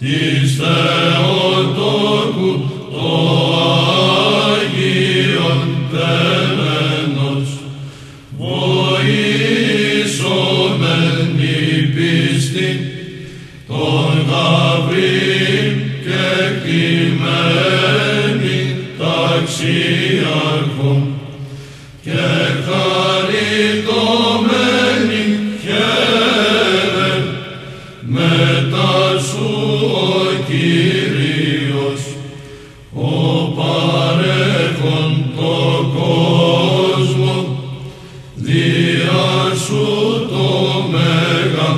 της Θεοτόκου το Άγιον τέμενος βοήσομεν η πίστη των Γαβρίλ και κειμένη ταξιάρχων και σου ο Κύριος ο παρέχον το κόσμο δια σου το μέγα